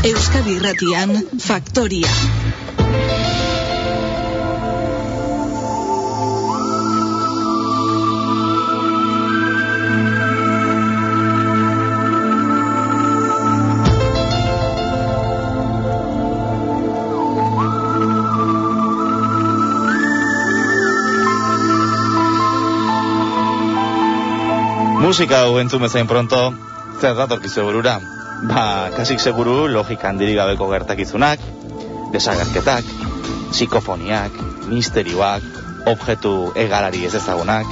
Euskadi Irratian, Faktoria. Musika hau entzun bezain pronto, zer datorkizu burura? Ba, kasik seguru logika handirik gabeko gertakizunak, desagerketak, psikofoniak, misterioak, objektu egarari ez ezagunak.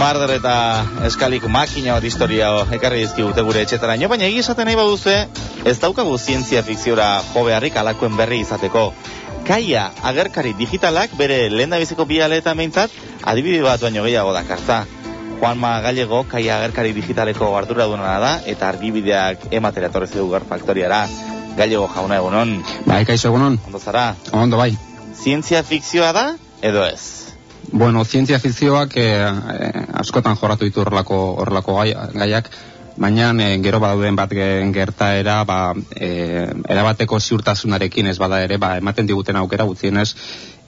Marder eta eskalik makina bat historia ekarri dizkigute gure etxetara. Nio, baina egizaten nahi baduzue, ez daukagu zientzia fikziora jo beharrik alakoen berri izateko. Kaia agerkari digitalak bere lehen biziko bialetan behintzat, adibide bat baino gehiago dakartza. Juanma Gallego, kaia agerkari digitaleko ardura duena da, eta argibideak ematera torrezi dugu faktoriara. Gallego jauna egunon. Bai, kaixo egunon. Ondo zara? Ondo bai. Zientzia fikzioa da, edo ez? Bueno, zientzia fikzioak eh, eh, askotan jorratu ditu horrelako, horrelako gai, gaiak, baina eh, gero badauden bat ge- gertaera, ba, eh, erabateko ziurtasunarekin ez bada ere, ba, ematen diguten aukera gutxienez,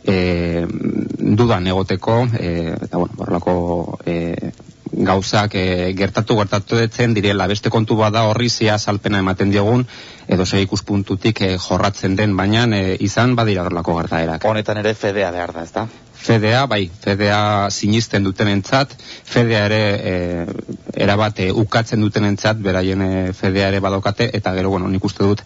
eh, dudan egoteko, eh, eta bueno, horrelako eh, gauzak eh, gertatu gertatu detzen direla beste kontu bada horri zia salpena ematen diogun edo sei ikuspuntutik eh, jorratzen den baina eh, izan badira horrelako gertaerak. Honetan ere fedea behar da, ezta? Fedea, bai, Fedea sinisten dutenentzat, Fedea ere e, erabat e, ukatzen dutenentzat, beraien e, Fedea ere badokate, eta gero, bueno, nik uste dut,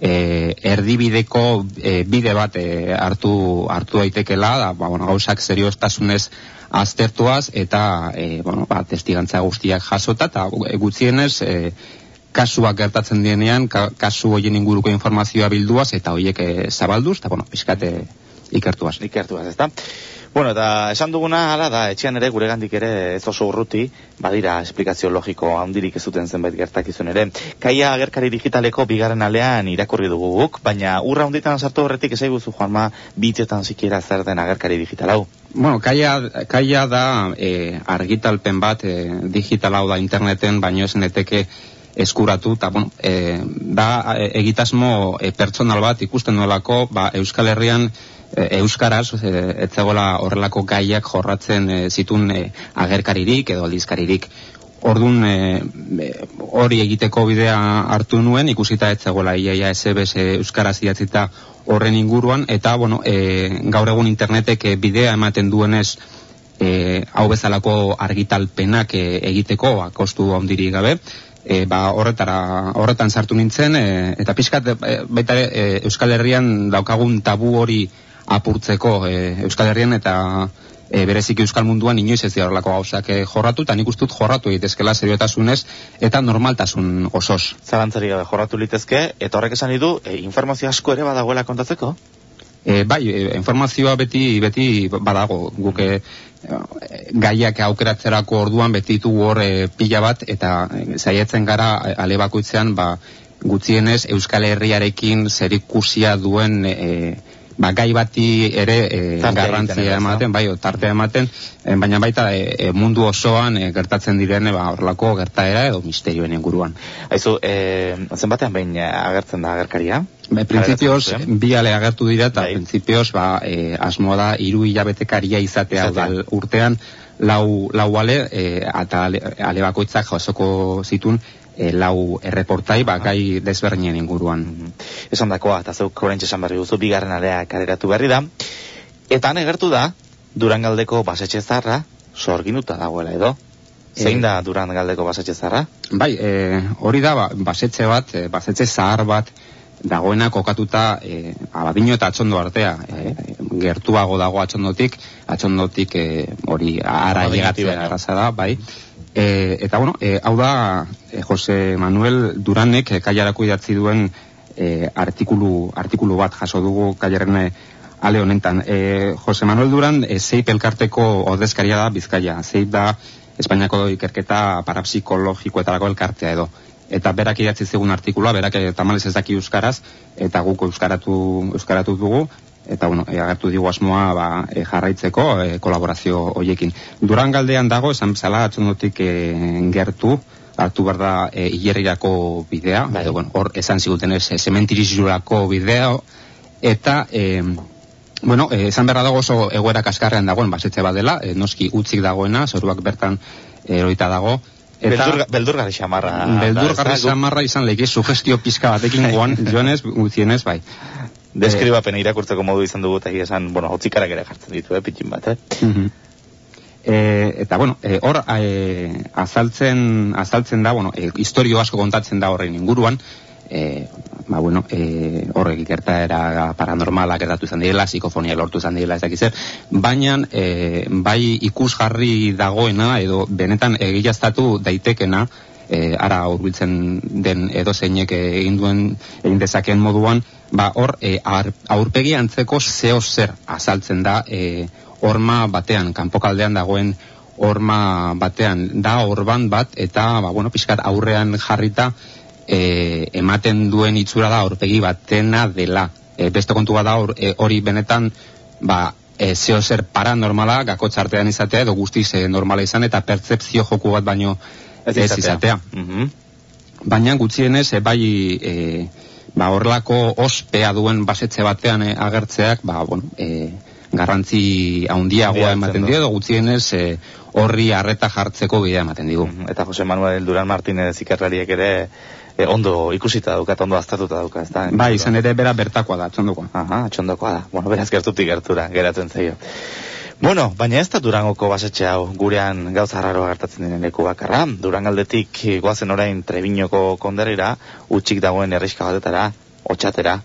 e, erdibideko e, bide bat e, hartu, hartu daitekela, da, ba, bueno, gauzak seriostasunez aztertuaz, eta, e, bueno, ba, testigantza guztiak jasota, eta e, gutxienez, e, kasuak gertatzen dienean, ka, kasu hoien inguruko informazioa bilduaz, eta hoiek e, zabalduz, eta, bueno, pixkate ikertuaz. Ikertuaz, ezta? Bueno, eta esan duguna hala da, etxean ere gure gandik ere ez oso urruti, badira esplikazio logiko handirik ez duten zenbait gertakizun ere. Kaia agerkari digitaleko bigarren alean irakurri dugu guk, baina urra hunditan sartu horretik ezaiguzu Juanma bitzetan sikiera zer den agerkari digital hau. Bueno, kaia, kaia da e, argitalpen bat e, digital hau da interneten, baino ez neteke eskuratu, eta bueno, e, da egitasmo e, pertsonal bat ikusten nolako, ba, Euskal Herrian Euskaraz, e, etzegola horrelako gaiak jorratzen e, zitun e, agerkaririk edo aldizkaririk. Ordun e, e, hori egiteko bidea hartu nuen, ikusita etzegola iaia SBS e, Euskaraz idatzita horren inguruan, eta bueno, e, gaur egun internetek e, bidea ematen duenez e, hau bezalako argitalpenak e, egiteko, ba, kostu handirik gabe, e, ba, horretara, horretan sartu nintzen, e, eta pixkat e, baita e, Euskal Herrian daukagun tabu hori apurtzeko e, Euskal Herrian eta e, bereziki Euskal munduan inoiz ez dira horrelako gauzak e, jorratu, eta nik uste dut jorratu egitezkela seriotasunez eta normaltasun osoz. Zalantzari gabe jorratu litezke, eta horrek esan ditu, e, informazio asko ere badagoela kontatzeko? E, bai, e, informazioa beti beti badago, guk e, gaiak aukeratzerako orduan beti ditugu hor e, pila bat eta e, saiatzen gara ale bakoitzean ba, gutxienez Euskal Herriarekin zerikusia duen e, ba, gai bati ere e, garrantzia ematen, bai, tartea ematen, e, baina baita e, mundu osoan e, gertatzen direne ba, horrelako gertaera edo misterioen inguruan. Aizu, e, zenbatean behin agertzen da agerkaria? Be, zuen? bi ale agertu dira, eta Bai. printzipioz, ba, e, asmoa da, hiru hilabetekaria izatea, Izatea. udal urtean, lau, lau ale, e, eta ale, ale bakoitzak jasoko zitun, e, lau erreportai, ba, gai desberdinen inguruan. Esan dakoa, eta zeuk horrentxe esan berri duzu, bigarren alea kareratu berri da. Eta han egertu da, Durangaldeko basetxe zarra, sorginuta dagoela edo. Zein Eh, da Durangaldeko basetxe zarra? Bai, e, hori da, ba, basetxe bat, e, basetxe zahar bat, dagoena kokatuta e, abadino eta atxondo artea. E, gertuago dago atxondotik, atxondotik e, hori ara llegatzea baino. erraza da, bai. E, eta bueno, e, hau da Jose Manuel Duranek kaiarako idatzi duen e, artikulu, artikulu bat jaso dugu kaiaren e, ale honetan. E, Jose Manuel Duran e, zeip elkarteko ordezkaria da Bizkaia. Zeip da Espainiako ikerketa parapsikologikoetarako elkartea edo. Eta berak idatzi zigun artikulua, berak e, tamalez ez daki euskaraz, eta guk euskaratu, euskaratu dugu, eta bueno, e, agertu digu asmoa ba, e, jarraitzeko e, kolaborazio hoiekin. Durangaldean dago, esan bezala atxondotik e, gertu, hartu behar da e, hilerrirako bidea, bai. edo, bueno, hor esan ziguten ez, sementirizurako bidea, eta, e, bueno, esan berra dago oso egoera kaskarrean dagoen basetxe badela, e, noski utzik dagoena, zoruak bertan eroita dago, Eta Beldur, beldurgarri xamarra. Beldurgarri xamarra izan lehiki sugestio pizka batekin guan, joanez, gutzienez, bai. Deskribapen irakurtzeko modu izan dugu eta esan, bueno, hotzikarak ere jartzen ditu, eh, pitxin bat, eh? E, eta bueno, e, hor e, azaltzen, azaltzen da, bueno, e, historio asko kontatzen da horren inguruan, e, ba bueno, e, horrek era paranormalak erdatu izan direla, psikofonia lortu izan direla, ezak zer, baina e, bai ikusgarri dagoena edo benetan egiaztatu daitekena, e, ara hurbiltzen den edo zeinek egin duen egin dezakeen moduan, ba hor e, aurpegi antzeko zeo zer azaltzen da e, horma batean, kanpokaldean dagoen horma batean. Da orban bat eta ba, bueno, pixkat aurrean jarrita e, ematen duen itzura da aurpegi batena dela. E, beste kontu da e, hori benetan ba, e, zeo zer paranormala gako txartean izatea edo guztiz e, normala izan eta pertsepzio joku bat baino ez izatea, mhm. baina gutxienez e, bai e, ba, horrelako ospea duen basetxe batean e, agertzeak ba, bueno, e, garrantzi handiagoa ematen dio, gutxienez e, horri harreta jartzeko bidea ematen digu. Mhm. Eta Jose Manuel Duran Martinez ikerrariek ere e, ondo ikusita dauka, ondo aztertuta dauka, ez da? Bai, izan ere bera bertakoa da, txondokoa. Aha, txondokoa da. Bueno, beraz gertutik gertura, geratzen zaio. Bueno, baina ez da Durangoko basetxe hau, gurean gauza raro gertatzen denen leku bakarra. Durangaldetik goazen orain Trebinoko konderira, utxik dagoen erriska batetara, otxatera,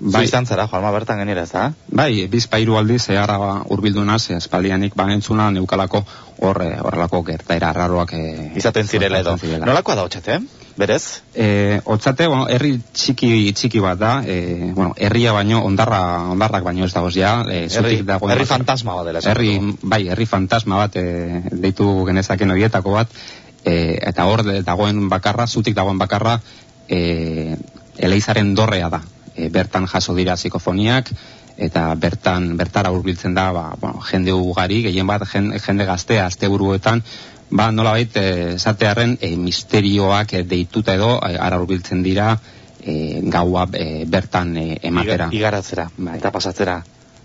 Bai. izan zara, Juanma, bertan genera, ez da? Bai, bizpairu aldi zeharra ba, urbildu naz, espaldianik ba entzuna neukalako horre, eh, horrelako gertaera arraroak e, izaten zirela edo. Nolakoa da otxate, berez? E, otxate, bueno, herri txiki, txiki bat da, e, bueno, herria baino, ondarra, ondarrak baino ez dagoz ja. E, herri, dago, herri fantasma bat dela. Herri, bai, herri fantasma bat, e, deitu genezaken horietako bat, e, eta hor dagoen bakarra, zutik dagoen bakarra, e, eleizaren dorrea da e, bertan jaso dira psikofoniak eta bertan bertara hurbiltzen da ba, bueno, jende ugari gehien bat jende gaztea asteburuetan ba nolabait e, esatearren e, misterioak e, deituta edo e, ara hurbiltzen dira e, gaua e, bertan e, ematera igaratzera bai. eta pasatzera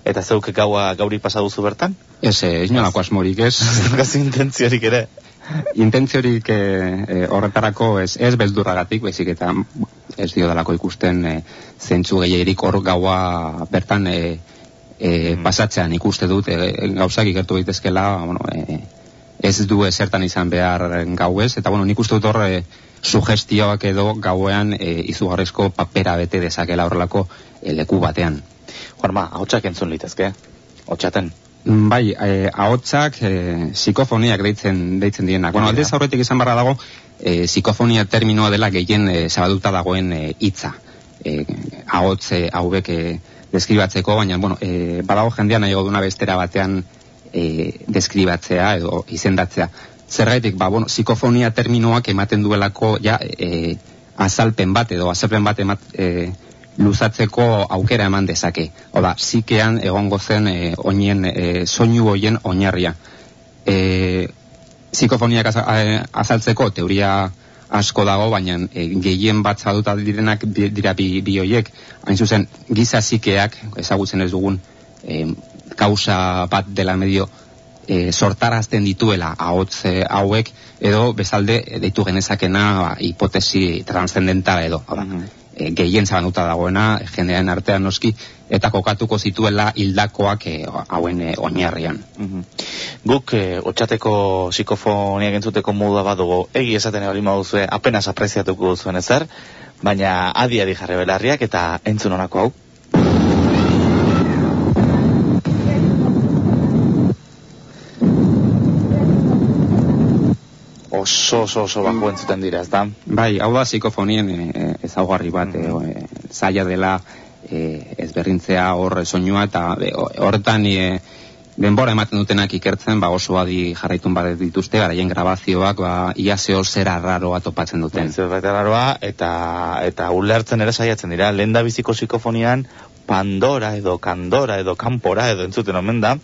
eta zeuk gaua gauri pasa duzu bertan ez ez nolako asmorik ez ez intentziorik ere intentziorik e, horretarako ez, ez beldurragatik, baizik eta ez dio dalako ikusten e, zentzu gehierik hor gaua bertan e, e, pasatzean ikuste dut e, gauzak ikertu daitezkela bueno, e, ez du ezertan izan behar gauez, eta bueno, nik uste dut hor e, sugestioak edo gauean e, izugarrizko papera bete dezakela horrelako e, leku batean. Juanma, hau txak entzun litezke, hotxaten? Bai, eh, ahotsak eh, psikofoniak deitzen deitzen dienak. Bueno, aldez aurretik izan barra dago, eh, psikofonia terminoa dela gehien eh, zabaduta dagoen hitza. Eh, ahotz eh, hauek eh, deskribatzeko, baina bueno, eh, badago jendean nahi duna bestera batean eh, deskribatzea edo izendatzea. Zergaitik, ba, bueno, psikofonia terminoak ematen duelako ja eh, azalpen bat edo azalpen bat emat, eh, luzatzeko aukera eman dezake. Oda, zikean egongo zen e, oinien, e, soinu hoien oinarria. E, psikofoniak azaltzeko teoria asko dago, baina e, gehien bat zaduta direnak dira bi, bi hoiek. Hain zuzen, giza zikeak, ezagutzen ez dugun, e, kausa bat dela medio, e, sortarazten dituela ahots hauek, edo bezalde deitu genezakena ba, hipotesi transcendentala edo. Mm e, gehien zabanuta dagoena, jendean artean noski, eta kokatuko zituela hildakoak e, hauen e, oinarrian. Mm Guk, e, otxateko psikofoniak entzuteko modua badugu, egi esaten ebali mauzue, apenas apreziatuko duzuen ezer, baina adi-adi jarre belarriak eta entzun honako hau. Oso oso oso bajo entzuten dira, ez da? Bai, hau da psikofonien e, ezaugarri bat, mm -hmm. zaila dela e, ezberdintzea hor soinua eta horretan e, denbora ematen dutenak ikertzen, ba oso adi jarraitun bat dituzte, garaien grabazioak, ba ia zeo zera raroa topatzen duten. Zeo raroa eta eta ulertzen ere saiatzen dira, lenda biziko psikofonian Pandora edo Kandora edo Kanpora edo entzuten omen da,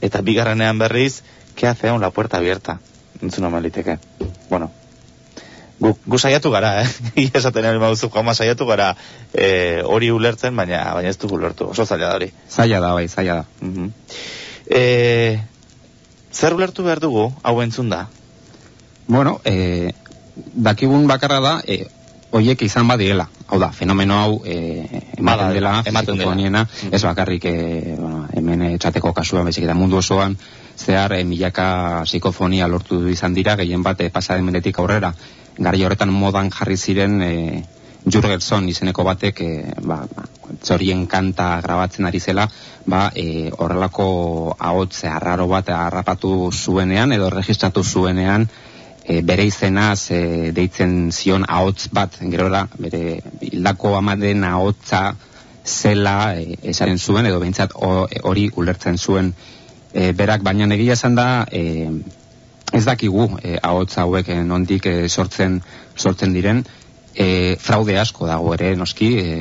eta bigarrenean berriz, ke hace la puerta abierta? Entzun liteke. Bueno, gu, gu saiatu gara, eh? Ia esaten hori mauzu, Juanma, saiatu gara eh, hori ulertzen, baina baina ez dugu ulertu, oso zaila da hori. Zaila da, bai, zaila da. Mhm. Eh, zer ulertu behar dugu, hau entzun da? Bueno, e, dakigun bakarra da, e, oiek izan badiela. Hau da, fenomeno hau e, ematen dela, ematen dela. psikofoniena, Mhm. ez bakarrik e, bueno, hemen etxateko kasuan, baizik eta mundu osoan, zehar e, milaka psikofonia lortu izan dira, gehien bat e, pasaden mendetik aurrera. Gari horretan modan jarri ziren e, Jurgenson izeneko batek e, ba, ba, txorien kanta grabatzen ari zela, ba, e, horrelako ahots arraro bat harrapatu zuenean edo registratu zuenean e, bere izenaz e, deitzen zion ahots bat, gerora bere hildako amaden ahotsa zela e, esaren zuen edo behintzat ho- hori ulertzen zuen e, berak, baina egia esan da e, ez dakigu e, ahots hauek e, nondik e, sortzen sortzen diren. E, fraude asko dago ere noski e,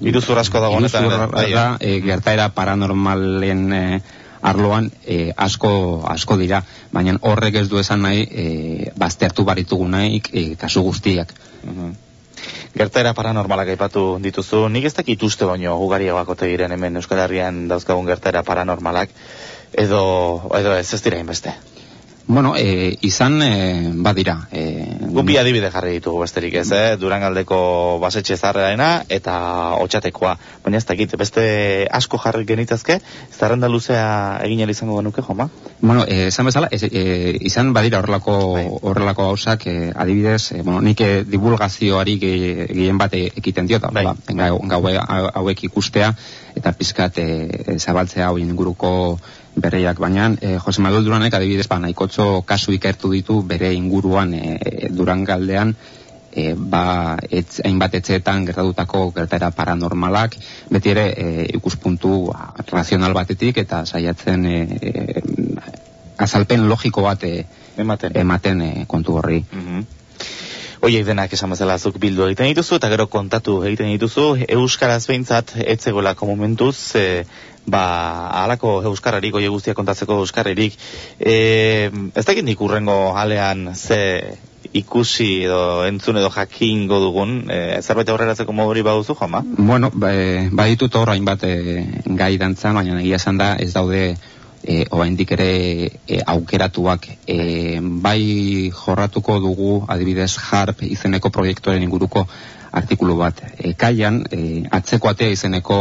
Iruzur asko dago honetan iruzurra bai, da, e, gertaera paranormalen e, arloan e, asko asko dira, baina horrek ez du esan nahi e, baztertu baritugu nahi e, kasu guztiak. Mhm. Gertaera paranormalak aipatu dituzu, nik ez dakit uste baino ugariagoak ote diren hemen Euskal Herrian dauzkagun gertaera paranormalak, edo, edo ez ez dira inbeste. Bueno, e, izan e, badira. E, Gu bi adibide jarri ditugu besterik ez, eh? Durangaldeko basetxe zarrena eta otxatekoa. Baina ez dakit, beste asko jarri genitazke, zerrenda luzea egin izango genuke, joma? Bueno, eh, esan bezala, ez, e, izan badira horrelako Bai. horrelako gauzak, e, adibidez, e, bueno, nik e, divulgazioari ge- gehien bat e, ekiten diot, Bai. ba, gau, hau- hauek ikustea eta pizkat e, zabaltzea hau inguruko berriak, baina e, Jose Manuel Duranek adibidez, ba, nahikotxo kasu ikertu ditu bere inguruan e, Durangaldean, e, ba, etz, hainbat etxeetan gertatutako gertaera paranormalak, beti ere e, ikuspuntu ba, razional batetik eta saiatzen e, e, azalpen logiko bat e, Ematen. ematen e, kontu horri. Mhm. Oiek denak esan bezala zuk bildu egiten dituzu eta gero kontatu egiten dituzu euskaraz behintzat etzegolako momentuz e, ba halako euskararik oie guztia kontatzeko euskararik. E, ez dakit nik urrengo alean ze ikusi edo entzun edo jakingo dugun e, zerbait aurreratzeko moduri baduzu jama Bueno, ba, e, baditut hor hainbat e, gai dantzan, baina egia esan da ez daude e, oraindik ere e, aukeratuak e, bai jorratuko dugu adibidez HARP izeneko proiektuaren inguruko artikulu bat. E, kaian, e, atzeko atea izeneko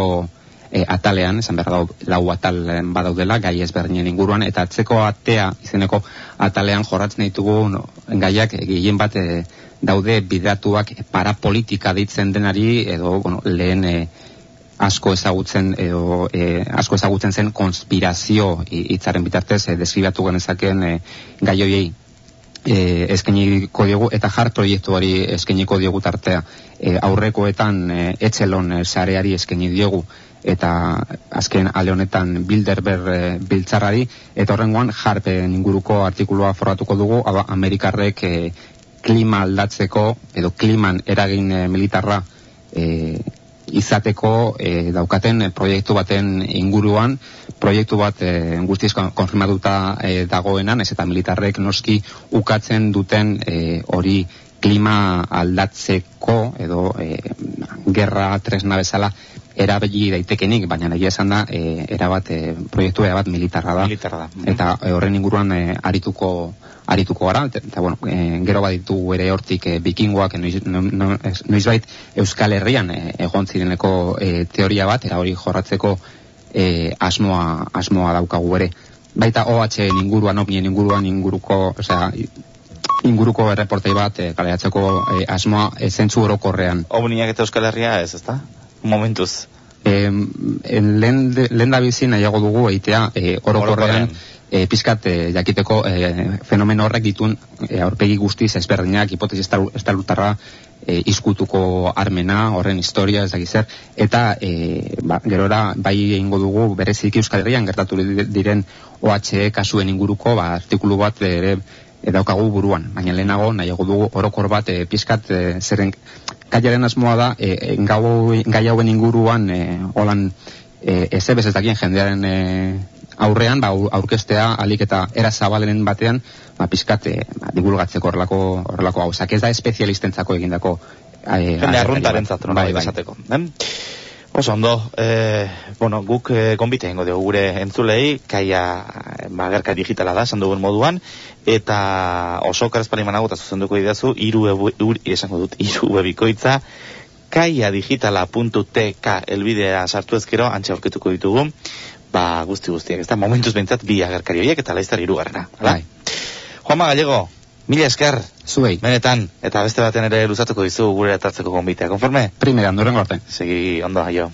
e, atalean, esan behar dau, lau atal eh, badaudela, gai ezberdinen inguruan, eta atzeko atea izeneko atalean jorratzen ditugu no, gaiak e, gehien bat e, daude bidatuak parapolitika deitzen denari, edo bueno, lehen e, asko ezagutzen edo e, asko ezagutzen zen konspirazio hi- hitzaren bitartez e, deskribatu genezakeen e, gai hoiei e, eskainiko diogu eta jar proiektuari eskainiko diogu tartea. E, aurrekoetan e, etxelon e, sareari eskaini diogu eta azken ale honetan Bilderber e, biltzarrari eta horrengoan jarpen inguruko artikulua forratuko dugu da, Amerikarrek e, klima aldatzeko edo kliman eragin e, militarra e, izateko e, daukaten proiektu baten inguruan proiektu bat e, guztiz kon- konfirmatuta e, dagoenan ez eta militarrek noski ukatzen duten e, hori klima aldatzeko edo e, gerra tresna bezala erabili daitekenik, baina egia esan da e, erabat e, proiektu erabat militarra da Militarra da. Eta e, horren inguruan e, arituko arituko gara, eta, eta bueno, e, gero baditugu ere hortik e, bikingoak noiz, no, no, noizbait Euskal Herrian e, egon zireneko e, teoria bat, era hori jorratzeko e, asmoa, asmoa daukagu ere. Baita OH inguruan, OVNien inguruan, inguruko, osea, inguruko erreportei bat e, kaleatzeko e, asmoa e, zentzu orokorrean. Obniak eta Euskal Herria ez, ezta? Momentuz. E, lehen, de- lehen da bizi nahiago dugu eitea e, orokorrean e, pizkat e, jakiteko e, fenomeno horrek ditun e, aurpegi guztiz ezberdinak, hipotesi estalu- estalutarra e, izkutuko armena, horren historia, ez dakiz zer, eta e, ba, gerora bai egingo dugu bereziki Euskal Herrian gertatu di- diren OHE kasuen inguruko ba, artikulu bat ere e, daukagu buruan, baina lehenago nahiago dugu orokor bat e, pizkat e, zeren kaiaren asmoa da e, gau, gai hauen inguruan e, holan e, ez ez dakien jendearen e, aurrean ba, aurkestea alik eta era zabalenen batean ba, pizkat e, ba, divulgatzeko horrelako horrelako gauzak. Ez da espezialistentzako egindako jende arruntaren zatu bai, bai. esateko Oso ondo, e, bueno, guk e, gonbite ingo dugu gure entzulei, kaia ba, gerka digitala da, esan dugun moduan, eta oso karezpari manago eta zuzenduko idazu, iru, ebu, esango dut, iru webikoitza, kaiadigitala.tk elbidea sartu ezkero, antxe aurkituko ditugu, ba, guzti guztiak, ez da, momentuz bentsat bi agerkari horiek, eta laiztar irugarrena. Bai. Juanma Gallego, mila esker, zuei, benetan, eta beste baten ere luzatuko dizu gure atartzeko gombitea, konforme? Primeran, duren gorten. Segi, ondo, aio.